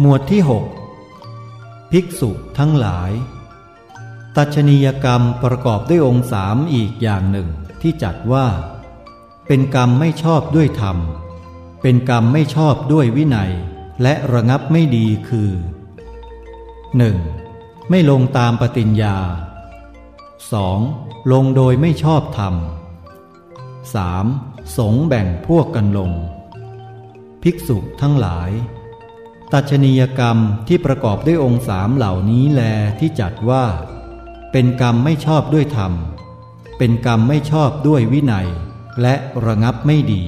หมวดที่ 6 ภิกษุทั้งหลาย ตัชนียกรรมประกอบด้วยองค์สามอีกอย่างหนึ่งที่จัดว่า เป็นกรรมไม่ชอบด้วยธรรม เป็นกรรมไม่ชอบด้วยวินัย และระงับไม่ดีคือ 1. ไม่ลงตามปฏิญญา 2. ลงโดยไม่ชอบธรรม 3. สงแบ่งพวกกันลง ภิกษุทั้งหลาย ตัชนียกรรมที่ประกอบด้วยองค์สามเหล่านี้แลที่จัดว่า เป็นกรรมไม่ชอบด้วยธรรม เป็นกรรมไม่ชอบด้วยวินัย และระงับไม่ดี